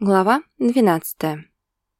Глава 12.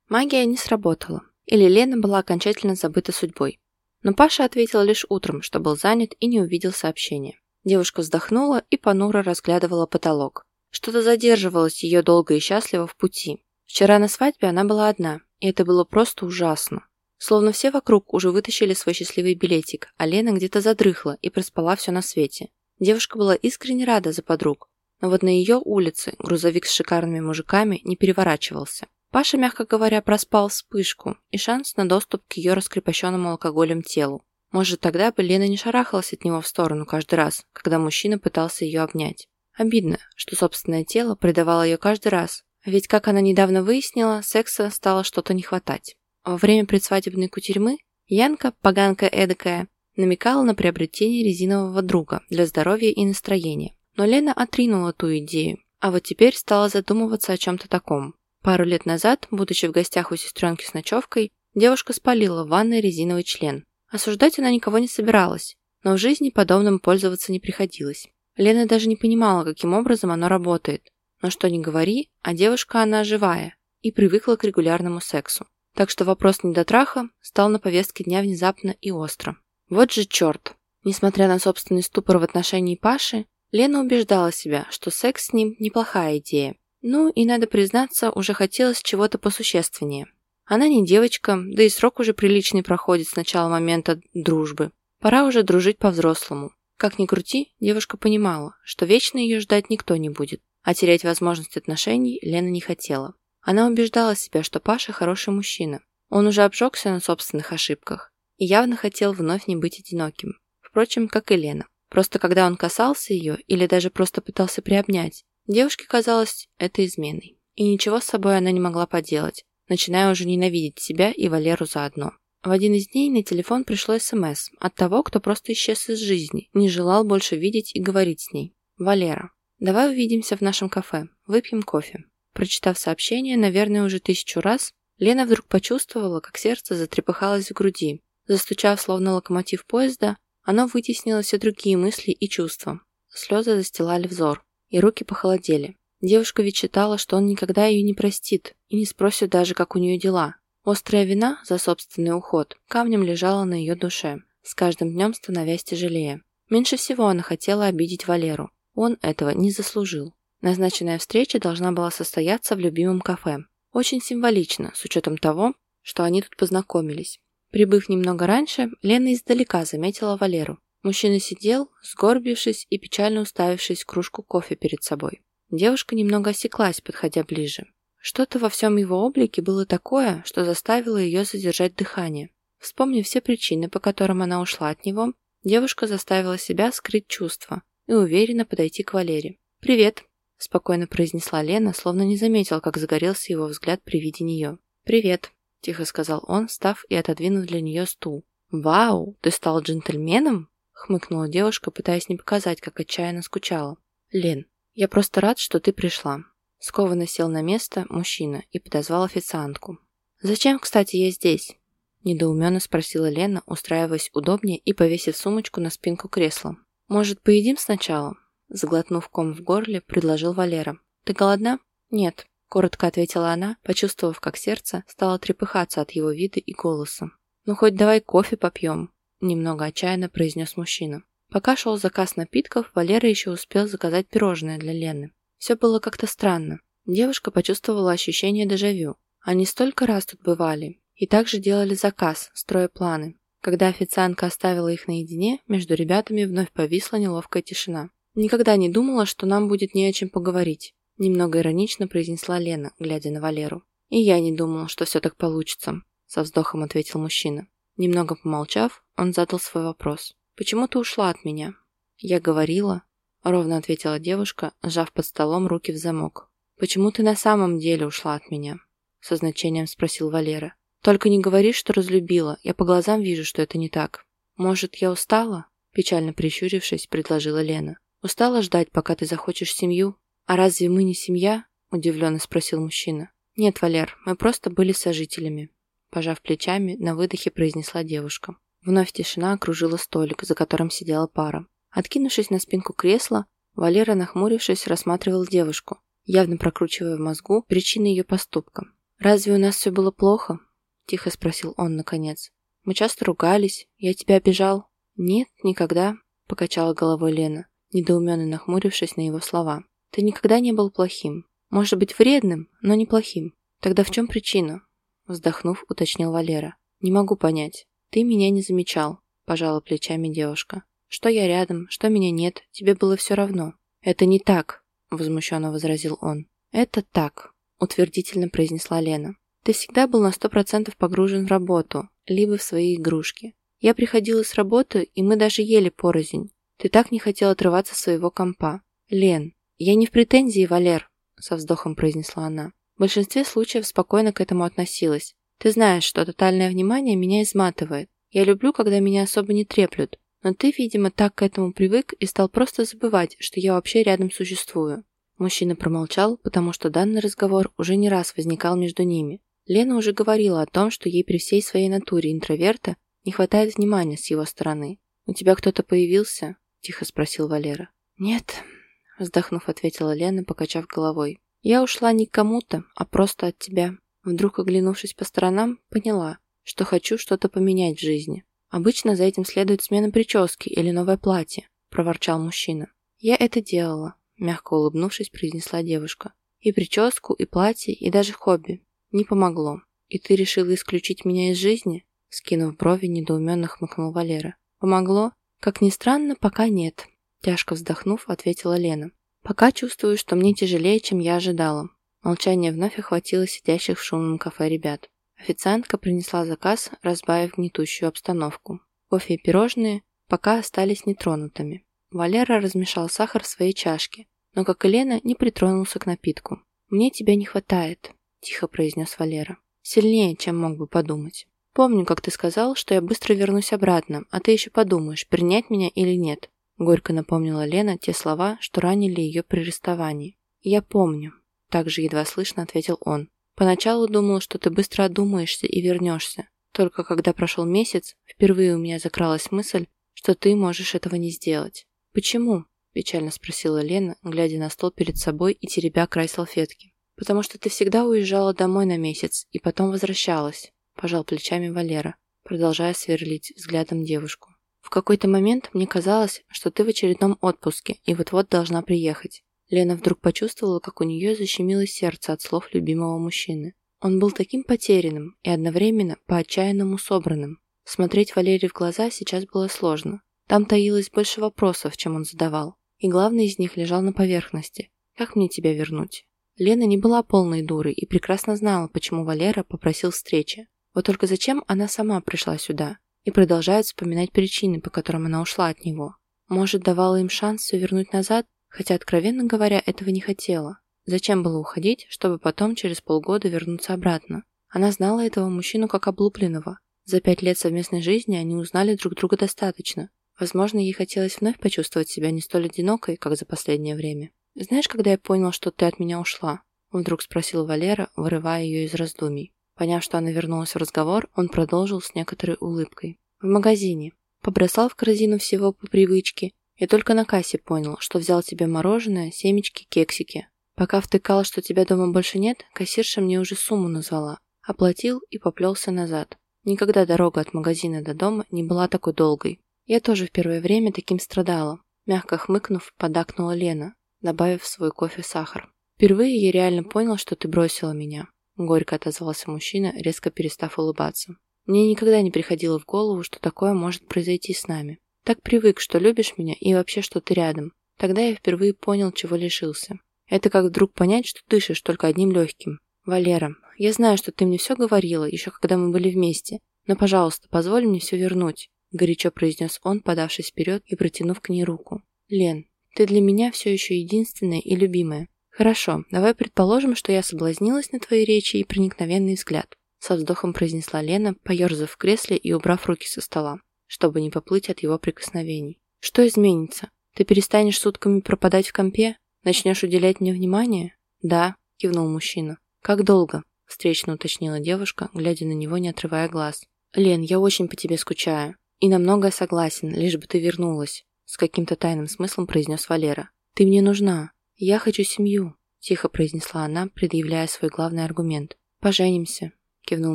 Магия не сработала, или Лена была окончательно забыта судьбой. Но Паша ответил лишь утром, что был занят и не увидел сообщения. Девушка вздохнула и понуро разглядывала потолок. Что-то задерживалось ее долго и счастливо в пути. Вчера на свадьбе она была одна, и это было просто ужасно. Словно все вокруг уже вытащили свой счастливый билетик, а Лена где-то задрыхла и проспала все на свете. Девушка была искренне рада за подруг, но вот на ее улице грузовик с шикарными мужиками не переворачивался. Паша, мягко говоря, проспал вспышку и шанс на доступ к ее раскрепощенному алкоголем телу. Может, тогда бы Лена не шарахалась от него в сторону каждый раз, когда мужчина пытался ее обнять. Обидно, что собственное тело предавало ее каждый раз, ведь, как она недавно выяснила, секса стало что-то не хватать. Во время предсвадебной кутерьмы Янка, поганка эдакая, намекала на приобретение резинового друга для здоровья и настроения. Но Лена отринула ту идею, а вот теперь стала задумываться о чем-то таком. Пару лет назад, будучи в гостях у сестренки с ночевкой, девушка спалила в ванной резиновый член. Осуждать она никого не собиралась, но в жизни подобным пользоваться не приходилось. Лена даже не понимала, каким образом оно работает. Но что ни говори, а девушка она живая и привыкла к регулярному сексу. Так что вопрос недотраха стал на повестке дня внезапно и остро. Вот же черт! Несмотря на собственный ступор в отношении Паши, Лена убеждала себя, что секс с ним – неплохая идея. Ну и, надо признаться, уже хотелось чего-то посущественнее. Она не девочка, да и срок уже приличный проходит с начала момента дружбы. Пора уже дружить по-взрослому. Как ни крути, девушка понимала, что вечно ее ждать никто не будет, а терять возможность отношений Лена не хотела. Она убеждала себя, что Паша хороший мужчина. Он уже обжегся на собственных ошибках и явно хотел вновь не быть одиноким. Впрочем, как и Лена. Просто когда он касался ее или даже просто пытался приобнять, девушке казалось это изменой. И ничего с собой она не могла поделать, начиная уже ненавидеть себя и Валеру заодно. В один из дней на телефон пришло СМС от того, кто просто исчез из жизни, не желал больше видеть и говорить с ней. «Валера, давай увидимся в нашем кафе, выпьем кофе». Прочитав сообщение, наверное, уже тысячу раз, Лена вдруг почувствовала, как сердце затрепыхалось в груди. Застучав, словно локомотив поезда, оно вытеснило все другие мысли и чувства. Слезы застилали взор, и руки похолодели. Девушка ведь считала, что он никогда ее не простит и не спросит даже, как у нее дела. Острая вина за собственный уход камнем лежала на ее душе, с каждым днем становясь тяжелее. Меньше всего она хотела обидеть Валеру. Он этого не заслужил. Назначенная встреча должна была состояться в любимом кафе. Очень символично, с учетом того, что они тут познакомились. Прибыв немного раньше, Лена издалека заметила Валеру. Мужчина сидел, сгорбившись и печально уставившись в кружку кофе перед собой. Девушка немного осеклась, подходя ближе. Что-то во всем его облике было такое, что заставило ее задержать дыхание. Вспомнив все причины, по которым она ушла от него, девушка заставила себя скрыть чувства и уверенно подойти к Валере. «Привет», – спокойно произнесла Лена, словно не заметила, как загорелся его взгляд при виде нее. «Привет», – тихо сказал он, встав и отодвинув для нее стул. «Вау, ты стал джентльменом?» – хмыкнула девушка, пытаясь не показать, как отчаянно скучала. «Лен, я просто рад, что ты пришла». Скованно сел на место мужчина и подозвал официантку. «Зачем, кстати, я здесь?» Недоуменно спросила Лена, устраиваясь удобнее и повесив сумочку на спинку кресла. «Может, поедим сначала?» Заглотнув ком в горле, предложил Валера. «Ты голодна?» «Нет», Коротко ответила она, почувствовав, как сердце стало трепыхаться от его вида и голоса. «Ну хоть давай кофе попьем», – немного отчаянно произнес мужчина. Пока шел заказ напитков, Валера еще успел заказать пирожное для Лены. Все было как-то странно. Девушка почувствовала ощущение дежавю. Они столько раз тут бывали. И также делали заказ, строя планы. Когда официантка оставила их наедине, между ребятами вновь повисла неловкая тишина. Никогда не думала, что нам будет не о чем поговорить. Немного иронично произнесла Лена, глядя на Валеру. «И я не думала, что все так получится», — со вздохом ответил мужчина. Немного помолчав, он задал свой вопрос. «Почему ты ушла от меня?» «Я говорила», — ровно ответила девушка, сжав под столом руки в замок. «Почему ты на самом деле ушла от меня?» — со значением спросил Валера. «Только не говори, что разлюбила. Я по глазам вижу, что это не так». «Может, я устала?» — печально прищурившись, предложила Лена. «Устала ждать, пока ты захочешь семью?» «А разве мы не семья?» – удивленно спросил мужчина. «Нет, Валер, мы просто были сожителями», – пожав плечами, на выдохе произнесла девушка. Вновь тишина окружила столик, за которым сидела пара. Откинувшись на спинку кресла, Валера, нахмурившись, рассматривал девушку. явно прокручивая в мозгу причины ее поступка. «Разве у нас все было плохо?» – тихо спросил он наконец. «Мы часто ругались. Я тебя обижал?» «Нет, никогда», – покачала головой Лена, недоуменно нахмурившись на его слова. «Ты никогда не был плохим. Может быть, вредным, но не плохим. Тогда в чем причина?» Вздохнув, уточнил Валера. «Не могу понять. Ты меня не замечал», – пожала плечами девушка. «Что я рядом, что меня нет, тебе было все равно». «Это не так», – возмущенно возразил он. «Это так», – утвердительно произнесла Лена. «Ты всегда был на сто процентов погружен в работу, либо в свои игрушки. Я приходила с работы, и мы даже ели порознь. Ты так не хотел отрываться от своего компа. Лен, я не в претензии, Валер, со вздохом произнесла она. В большинстве случаев спокойно к этому относилась. Ты знаешь, что тотальное внимание меня изматывает. Я люблю, когда меня особо не треплют. Но ты, видимо, так к этому привык и стал просто забывать, что я вообще рядом существую. Мужчина промолчал, потому что данный разговор уже не раз возникал между ними. Лена уже говорила о том, что ей при всей своей натуре интроверта не хватает внимания с его стороны. «У тебя кто-то появился?» – тихо спросил Валера. «Нет», – вздохнув, ответила Лена, покачав головой. «Я ушла не к кому-то, а просто от тебя». Вдруг, оглянувшись по сторонам, поняла, что хочу что-то поменять в жизни. «Обычно за этим следует смена прически или новое платье», – проворчал мужчина. «Я это делала», – мягко улыбнувшись, произнесла девушка. «И прическу, и платье, и даже хобби. Не помогло. И ты решила исключить меня из жизни?» Скинув брови, недоуменно хмыкнул Валера. «Помогло? Как ни странно, пока нет». Тяжко вздохнув, ответила Лена. «Пока чувствую, что мне тяжелее, чем я ожидала». Молчание вновь охватило сидящих в шумном кафе ребят. Официантка принесла заказ, разбавив гнетущую обстановку. Кофе и пирожные пока остались нетронутыми. Валера размешал сахар в своей чашке, но, как и Лена, не притронулся к напитку. «Мне тебя не хватает», – тихо произнес Валера. «Сильнее, чем мог бы подумать». Помню, как ты сказал, что я быстро вернусь обратно, а ты еще подумаешь, принять меня или нет. Горько напомнила Лена те слова, что ранили ее при арестовании. Я помню. Также едва слышно ответил он. Поначалу думал, что ты быстро одумаешься и вернешься. Только когда прошел месяц, впервые у меня закралась мысль, что ты можешь этого не сделать. Почему? Печально спросила Лена, глядя на стол перед собой и теребя край салфетки. Потому что ты всегда уезжала домой на месяц и потом возвращалась пожал плечами Валера, продолжая сверлить взглядом девушку. В какой-то момент мне казалось, что ты в очередном отпуске и вот-вот должна приехать. Лена вдруг почувствовала, как у нее защемило сердце от слов любимого мужчины. Он был таким потерянным и одновременно по-отчаянному собранным. Смотреть Валерии в глаза сейчас было сложно. Там таилось больше вопросов, чем он задавал. И главный из них лежал на поверхности. Как мне тебя вернуть? Лена не была полной дурой и прекрасно знала, почему Валера попросил встречи. Вот только зачем она сама пришла сюда и продолжает вспоминать причины, по которым она ушла от него. Может, давала им шанс все вернуть назад, хотя, откровенно говоря, этого не хотела. Зачем было уходить, чтобы потом через полгода вернуться обратно? Она знала этого мужчину как облупленного. За пять лет совместной жизни они узнали друг друга достаточно. Возможно, ей хотелось вновь почувствовать себя не столь одинокой, как за последнее время. «Знаешь, когда я понял, что ты от меня ушла?» Вдруг спросил Валера, вырывая ее из раздумий. Поняв, что она вернулась в разговор, он продолжил с некоторой улыбкой. В магазине. Побросал в корзину всего по привычке и только на кассе понял, что взял тебе мороженое, семечки, кексики. Пока втыкал, что тебя дома больше нет, кассирша мне уже сумму назвала. Оплатил и поплелся назад. Никогда дорога от магазина до дома не была такой долгой. Я тоже в первое время таким страдала. Мягко хмыкнув, подакнула Лена, добавив в свой кофе сахар. Впервые я реально понял, что ты бросила меня. Горько отозвался мужчина, резко перестав улыбаться. Мне никогда не приходило в голову, что такое может произойти с нами. Так привык, что любишь меня и вообще, что ты рядом. Тогда я впервые понял, чего лишился. Это как вдруг понять, что дышишь только одним легким. Валера, я знаю, что ты мне все говорила, еще когда мы были вместе. Но, пожалуйста, позволь мне все вернуть. Горячо произнес он, подавшись вперед и протянув к ней руку. Лен, ты для меня все еще единственная и любимая. «Хорошо, давай предположим, что я соблазнилась на твоей речи и проникновенный взгляд», со вздохом произнесла Лена, поерзав в кресле и убрав руки со стола, чтобы не поплыть от его прикосновений. «Что изменится? Ты перестанешь сутками пропадать в компе? Начнешь уделять мне внимание?» «Да», – кивнул мужчина. «Как долго?» – встречно уточнила девушка, глядя на него, не отрывая глаз. «Лен, я очень по тебе скучаю. И на многое согласен, лишь бы ты вернулась», – с каким-то тайным смыслом произнес Валера. «Ты мне нужна. «Я хочу семью», – тихо произнесла она, предъявляя свой главный аргумент. «Поженимся», – кивнул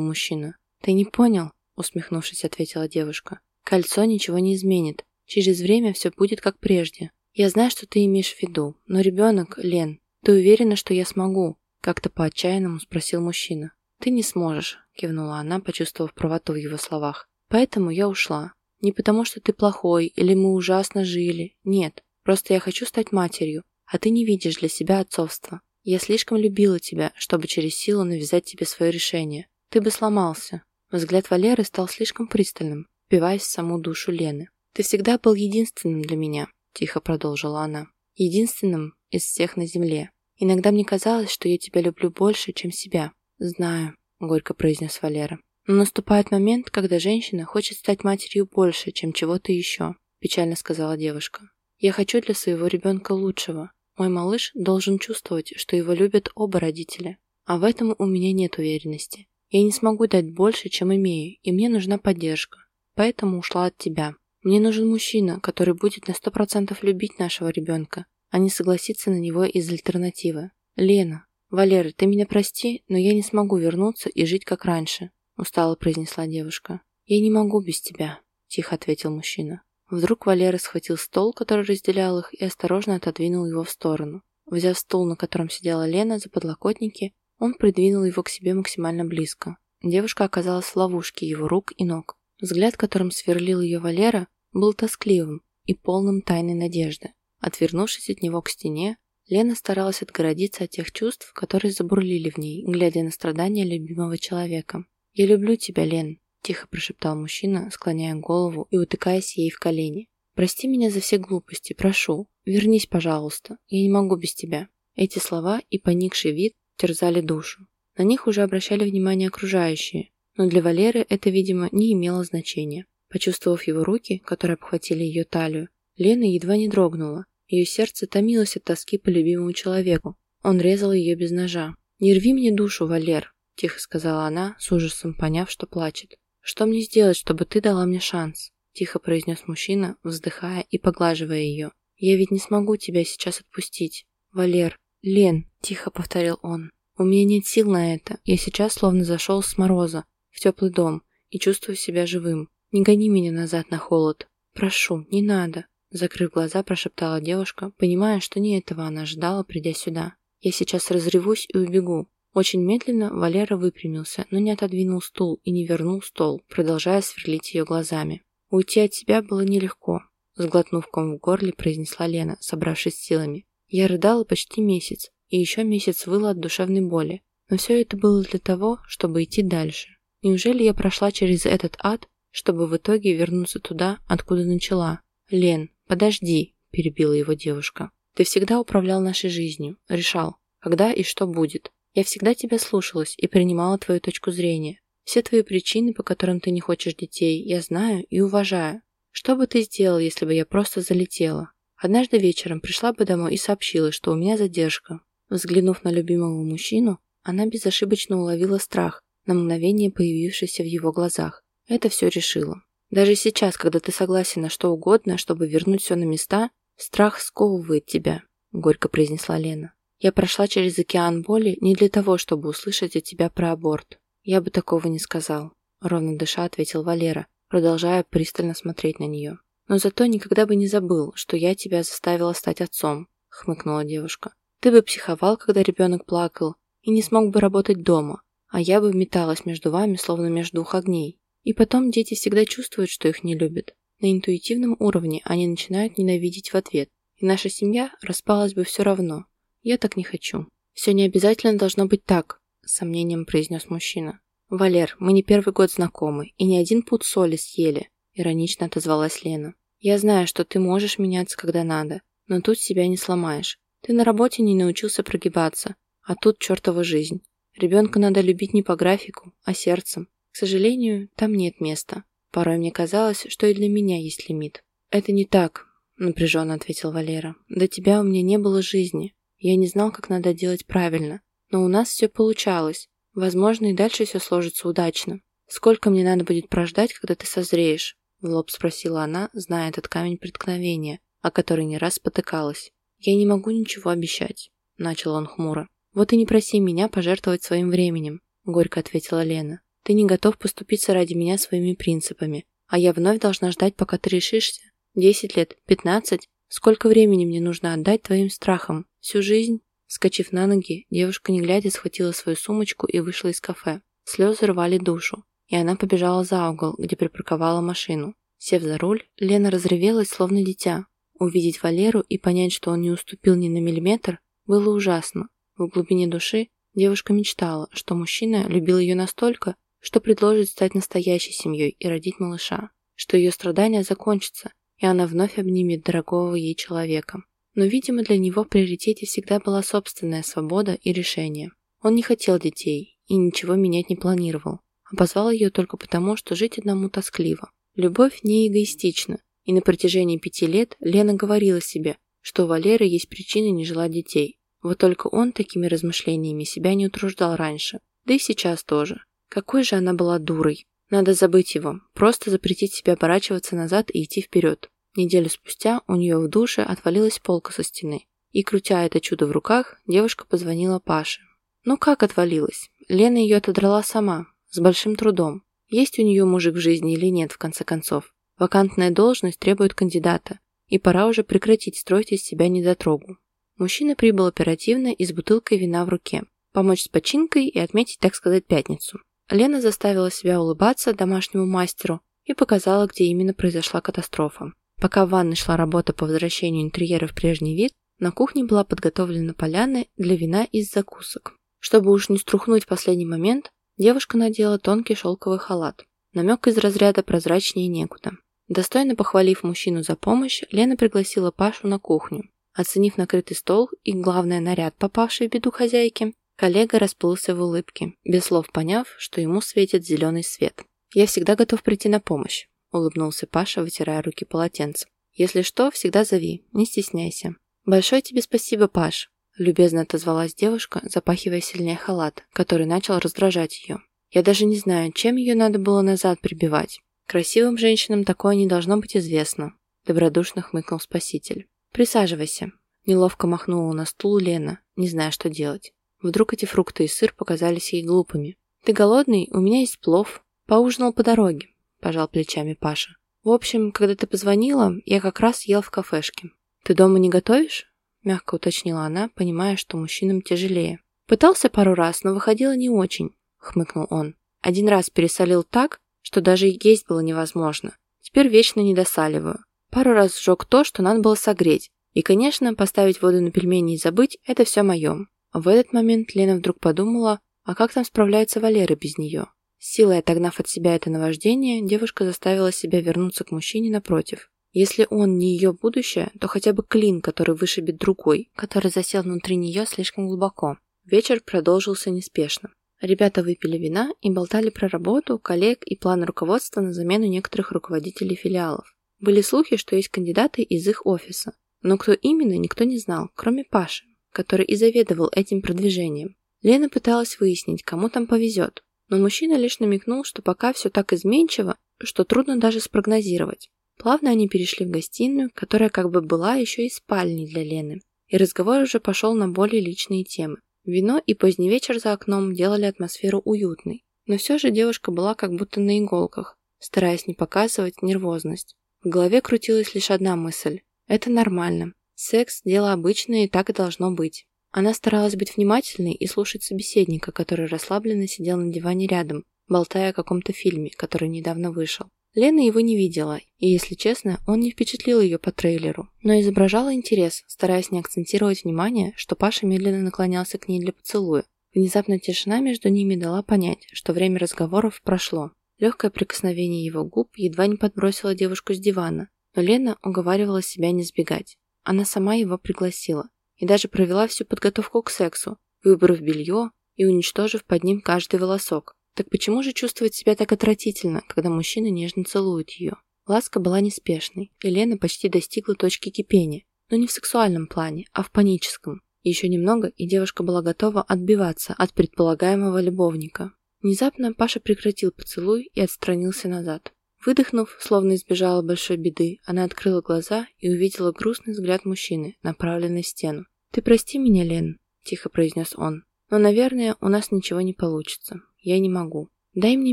мужчина. «Ты не понял?» – усмехнувшись, ответила девушка. «Кольцо ничего не изменит. Через время все будет как прежде. Я знаю, что ты имеешь в виду, но ребенок, Лен, ты уверена, что я смогу?» – как-то по-отчаянному спросил мужчина. «Ты не сможешь», – кивнула она, почувствовав правоту в его словах. «Поэтому я ушла. Не потому, что ты плохой или мы ужасно жили. Нет, просто я хочу стать матерью, а ты не видишь для себя отцовства. Я слишком любила тебя, чтобы через силу навязать тебе свое решение. Ты бы сломался». Взгляд Валеры стал слишком пристальным, впиваясь в саму душу Лены. «Ты всегда был единственным для меня», – тихо продолжила она. «Единственным из всех на земле. Иногда мне казалось, что я тебя люблю больше, чем себя». «Знаю», – горько произнес Валера. «Но наступает момент, когда женщина хочет стать матерью больше, чем чего-то еще», – печально сказала девушка. «Я хочу для своего ребенка лучшего. Мой малыш должен чувствовать, что его любят оба родителя. А в этом у меня нет уверенности. Я не смогу дать больше, чем имею, и мне нужна поддержка. Поэтому ушла от тебя. Мне нужен мужчина, который будет на сто процентов любить нашего ребенка, а не согласиться на него из альтернативы. Лена, Валера, ты меня прости, но я не смогу вернуться и жить как раньше, устало произнесла девушка. Я не могу без тебя, тихо ответил мужчина. Вдруг Валера схватил стол, который разделял их, и осторожно отодвинул его в сторону. Взяв стул, на котором сидела Лена, за подлокотники, он придвинул его к себе максимально близко. Девушка оказалась в ловушке его рук и ног. Взгляд, которым сверлил ее Валера, был тоскливым и полным тайной надежды. Отвернувшись от него к стене, Лена старалась отгородиться от тех чувств, которые забурлили в ней, глядя на страдания любимого человека. «Я люблю тебя, Лен», – тихо прошептал мужчина, склоняя голову и утыкаясь ей в колени. «Прости меня за все глупости, прошу. Вернись, пожалуйста. Я не могу без тебя». Эти слова и поникший вид терзали душу. На них уже обращали внимание окружающие, но для Валеры это, видимо, не имело значения. Почувствовав его руки, которые обхватили ее талию, Лена едва не дрогнула. Ее сердце томилось от тоски по любимому человеку. Он резал ее без ножа. «Не рви мне душу, Валер», – тихо сказала она, с ужасом поняв, что плачет. «Что мне сделать, чтобы ты дала мне шанс?» – тихо произнес мужчина, вздыхая и поглаживая ее. «Я ведь не смогу тебя сейчас отпустить. Валер, Лен», – тихо повторил он. «У меня нет сил на это. Я сейчас словно зашел с мороза в теплый дом и чувствую себя живым. Не гони меня назад на холод. Прошу, не надо. Закрыв глаза, прошептала девушка, понимая, что не этого она ожидала, придя сюда. Я сейчас разревусь и убегу. Очень медленно Валера выпрямился, но не отодвинул стул и не вернул стол, продолжая сверлить ее глазами. Уйти от себя было нелегко. Сглотнув ком в горле, произнесла Лена, собравшись силами. Я рыдала почти месяц, и еще месяц выла от душевной боли. Но все это было для того, чтобы идти дальше. Неужели я прошла через этот ад, чтобы в итоге вернуться туда, откуда начала. «Лен, подожди», – перебила его девушка. «Ты всегда управлял нашей жизнью, решал, когда и что будет. Я всегда тебя слушалась и принимала твою точку зрения. Все твои причины, по которым ты не хочешь детей, я знаю и уважаю. Что бы ты сделал, если бы я просто залетела? Однажды вечером пришла бы домой и сообщила, что у меня задержка. Взглянув на любимого мужчину, она безошибочно уловила страх, на мгновение появившийся в его глазах. Это все решило. Даже сейчас, когда ты согласен на что угодно, чтобы вернуть все на места, страх сковывает тебя, горько произнесла Лена. Я прошла через океан боли не для того, чтобы услышать от тебя про аборт. Я бы такого не сказал, ровно дыша ответил Валера, продолжая пристально смотреть на нее. Но зато никогда бы не забыл, что я тебя заставила стать отцом, хмыкнула девушка. Ты бы психовал, когда ребенок плакал, и не смог бы работать дома, а я бы металась между вами, словно между двух огней. И потом дети всегда чувствуют, что их не любят. На интуитивном уровне они начинают ненавидеть в ответ. И наша семья распалась бы все равно. Я так не хочу. Все не обязательно должно быть так, с сомнением произнес мужчина. Валер, мы не первый год знакомы, и ни один пуд соли съели, иронично отозвалась Лена. Я знаю, что ты можешь меняться, когда надо, но тут себя не сломаешь. Ты на работе не научился прогибаться, а тут чертова жизнь. Ребенка надо любить не по графику, а сердцем. К сожалению, там нет места. Порой мне казалось, что и для меня есть лимит. «Это не так», — напряженно ответил Валера. «До тебя у меня не было жизни. Я не знал, как надо делать правильно. Но у нас все получалось. Возможно, и дальше все сложится удачно. Сколько мне надо будет прождать, когда ты созреешь?» В лоб спросила она, зная этот камень преткновения, о который не раз спотыкалась. «Я не могу ничего обещать». – начал он хмуро. «Вот и не проси меня пожертвовать своим временем», – горько ответила Лена. «Ты не готов поступиться ради меня своими принципами, а я вновь должна ждать, пока ты решишься. Десять лет, пятнадцать? Сколько времени мне нужно отдать твоим страхам? Всю жизнь?» Скочив на ноги, девушка не глядя схватила свою сумочку и вышла из кафе. Слезы рвали душу, и она побежала за угол, где припарковала машину. Сев за руль, Лена разревелась, словно дитя. Увидеть Валеру и понять, что он не уступил ни на миллиметр, было ужасно. В глубине души девушка мечтала, что мужчина любил ее настолько, что предложит стать настоящей семьей и родить малыша, что ее страдания закончатся, и она вновь обнимет дорогого ей человека. Но, видимо, для него в приоритете всегда была собственная свобода и решение. Он не хотел детей и ничего менять не планировал, позвал ее только потому, что жить одному тоскливо. Любовь не эгоистична, и на протяжении пяти лет Лена говорила себе, что у Валеры есть причины не желать детей. Вот только он такими размышлениями себя не утруждал раньше. Да и сейчас тоже. Какой же она была дурой. Надо забыть его, просто запретить себе оборачиваться назад и идти вперед. Неделю спустя у нее в душе отвалилась полка со стены. И, крутя это чудо в руках, девушка позвонила Паше. Ну как отвалилась? Лена ее отодрала сама, с большим трудом. Есть у нее мужик в жизни или нет, в конце концов. Вакантная должность требует кандидата, и пора уже прекратить строить из себя недотрогу. Мужчина прибыл оперативно и с бутылкой вина в руке. Помочь с починкой и отметить, так сказать, пятницу. Лена заставила себя улыбаться домашнему мастеру и показала, где именно произошла катастрофа. Пока в ванной шла работа по возвращению интерьера в прежний вид, на кухне была подготовлена поляна для вина из закусок. Чтобы уж не струхнуть последний момент, девушка надела тонкий шелковый халат. Намек из разряда прозрачнее некуда. Достойно похвалив мужчину за помощь, Лена пригласила Пашу на кухню. Оценив накрытый стол и, главное, наряд, попавший в беду хозяйки, коллега расплылся в улыбке, без слов поняв, что ему светит зеленый свет. «Я всегда готов прийти на помощь», — улыбнулся Паша, вытирая руки полотенцем. «Если что, всегда зови, не стесняйся». «Большое тебе спасибо, Паш», — любезно отозвалась девушка, запахивая сильнее халат, который начал раздражать ее. «Я даже не знаю, чем ее надо было назад прибивать. Красивым женщинам такое не должно быть известно», — добродушно хмыкнул спаситель. «Присаживайся», — неловко махнула на стул Лена, не зная, что делать. Вдруг эти фрукты и сыр показались ей глупыми. «Ты голодный? У меня есть плов. Поужинал по дороге», — пожал плечами Паша. «В общем, когда ты позвонила, я как раз ел в кафешке. Ты дома не готовишь?» — мягко уточнила она, понимая, что мужчинам тяжелее. «Пытался пару раз, но выходило не очень», — хмыкнул он. «Один раз пересолил так, что даже есть было невозможно. Теперь вечно не досаливаю. Пару раз сжег то, что надо было согреть. И, конечно, поставить воду на пельмени и забыть – это все мое. В этот момент Лена вдруг подумала, а как там справляется Валера без нее? Силой отогнав от себя это наваждение, девушка заставила себя вернуться к мужчине напротив. Если он не ее будущее, то хотя бы клин, который вышибет другой, который засел внутри нее слишком глубоко. Вечер продолжился неспешно. Ребята выпили вина и болтали про работу, коллег и планы руководства на замену некоторых руководителей филиалов. Были слухи, что есть кандидаты из их офиса, но кто именно, никто не знал, кроме Паши, который и заведовал этим продвижением. Лена пыталась выяснить, кому там повезет, но мужчина лишь намекнул, что пока все так изменчиво, что трудно даже спрогнозировать. Плавно они перешли в гостиную, которая как бы была еще и спальней для Лены, и разговор уже пошел на более личные темы. Вино и поздний вечер за окном делали атмосферу уютной, но все же девушка была как будто на иголках, стараясь не показывать нервозность. В голове крутилась лишь одна мысль – это нормально. Секс – дело обычное и так и должно быть. Она старалась быть внимательной и слушать собеседника, который расслабленно сидел на диване рядом, болтая о каком-то фильме, который недавно вышел. Лена его не видела, и, если честно, он не впечатлил ее по трейлеру, но изображала интерес, стараясь не акцентировать внимание, что Паша медленно наклонялся к ней для поцелуя. Внезапно тишина между ними дала понять, что время разговоров прошло. Легкое прикосновение его губ едва не подбросило девушку с дивана, но Лена уговаривала себя не сбегать. Она сама его пригласила и даже провела всю подготовку к сексу, выбрав белье и уничтожив под ним каждый волосок, так почему же чувствовать себя так отвратительно, когда мужчина нежно целует ее? Ласка была неспешной, и Лена почти достигла точки кипения, но не в сексуальном плане, а в паническом. Еще немного, и девушка была готова отбиваться от предполагаемого любовника. Внезапно Паша прекратил поцелуй и отстранился назад. Выдохнув, словно избежала большой беды, она открыла глаза и увидела грустный взгляд мужчины, направленный в стену. «Ты прости меня, Лен», тихо произнес он. «Но, наверное, у нас ничего не получится. Я не могу. Дай мне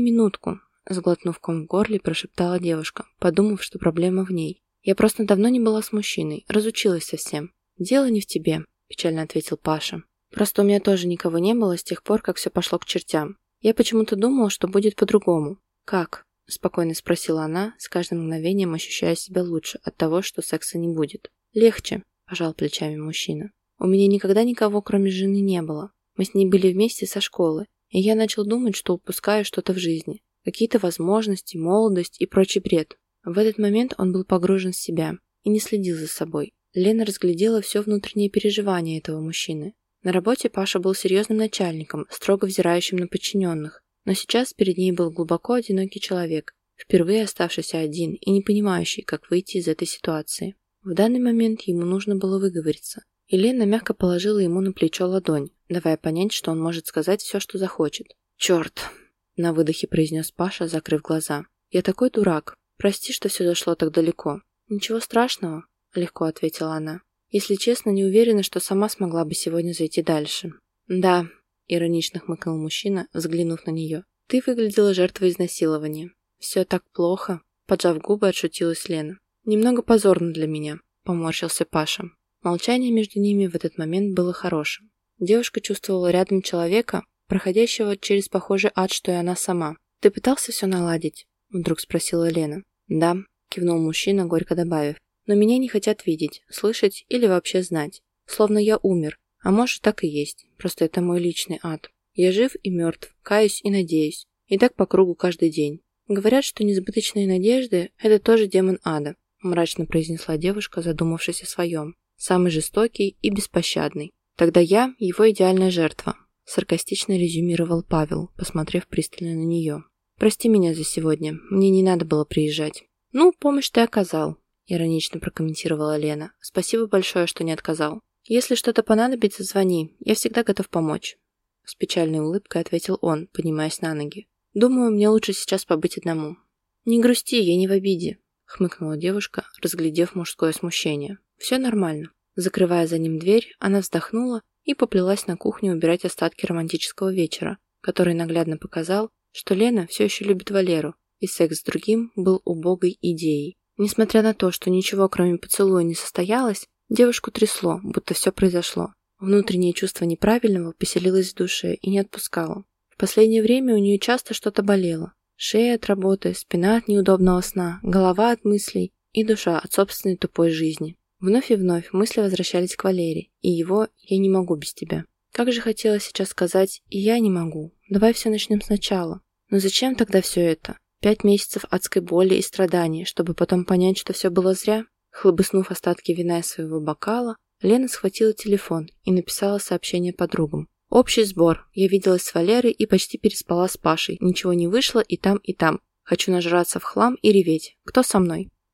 минутку», сглотнув ком в горле, прошептала девушка, подумав, что проблема в ней. «Я просто давно не была с мужчиной, разучилась совсем. Дело не в тебе», печально ответил Паша. «Просто у меня тоже никого не было с тех пор, как все пошло к чертям. Я почему-то думала, что будет по-другому». «Как?» – спокойно спросила она, с каждым мгновением ощущая себя лучше от того, что секса не будет. «Легче», – пожал плечами мужчина. «У меня никогда никого, кроме жены, не было. Мы с ней были вместе со школы, и я начал думать, что упускаю что-то в жизни. Какие-то возможности, молодость и прочий бред. В этот момент он был погружен в себя и не следил за собой. Лена разглядела все внутреннее переживание этого мужчины. На работе Паша был серьезным начальником, строго взирающим на подчиненных, но сейчас перед ней был глубоко одинокий человек, впервые оставшийся один и не понимающий, как выйти из этой ситуации. В данный момент ему нужно было выговориться. Елена мягко положила ему на плечо ладонь, давая понять, что он может сказать все, что захочет. «Черт!» – на выдохе произнес Паша, закрыв глаза. «Я такой дурак. Прости, что все зашло так далеко». «Ничего страшного», – легко ответила она. «Если честно, не уверена, что сама смогла бы сегодня зайти дальше». «Да», – иронично хмыкнул мужчина, взглянув на нее. «Ты выглядела жертвой изнасилования». «Все так плохо», – поджав губы, отшутилась Лена. «Немного позорно для меня», – поморщился Паша. Молчание между ними в этот момент было хорошим. Девушка чувствовала рядом человека, проходящего через похожий ад, что и она сама. «Ты пытался все наладить?» – вдруг спросила Лена. «Да», – кивнул мужчина, горько добавив. «Но меня не хотят видеть, слышать или вообще знать. Словно я умер. А может, так и есть. Просто это мой личный ад. Я жив и мертв, каюсь и надеюсь. И так по кругу каждый день. Говорят, что несбыточные надежды – это тоже демон ада мрачно произнесла девушка, задумавшись о своем. Самый жестокий и беспощадный. Тогда я его идеальная жертва, саркастично резюмировал Павел, посмотрев пристально на нее. Прости меня за сегодня, мне не надо было приезжать. Ну, помощь ты оказал, иронично прокомментировала Лена. Спасибо большое, что не отказал. Если что-то понадобится, звони, я всегда готов помочь. С печальной улыбкой ответил он, поднимаясь на ноги. Думаю, мне лучше сейчас побыть одному. Не грусти, я не в обиде хмыкнула девушка, разглядев мужское смущение. «Все нормально». Закрывая за ним дверь, она вздохнула и поплелась на кухню убирать остатки романтического вечера, который наглядно показал, что Лена все еще любит Валеру, и секс с другим был убогой идеей. Несмотря на то, что ничего кроме поцелуя не состоялось, девушку трясло, будто все произошло. Внутреннее чувство неправильного поселилось в душе и не отпускало. В последнее время у нее часто что-то болело, Шея от работы, спина от неудобного сна, голова от мыслей и душа от собственной тупой жизни. Вновь и вновь мысли возвращались к Валере, и его «я не могу без тебя». Как же хотелось сейчас сказать «и я не могу». Давай все начнем сначала. Но зачем тогда все это? Пять месяцев адской боли и страданий, чтобы потом понять, что все было зря? Хлобыснув остатки вина из своего бокала, Лена схватила телефон и написала сообщение подругам. Общий сбор. Я виделась с Валерой и почти переспала с Пашей. Ничего не вышло и там, и там. Хочу нажраться в хлам и реветь. Кто со мной?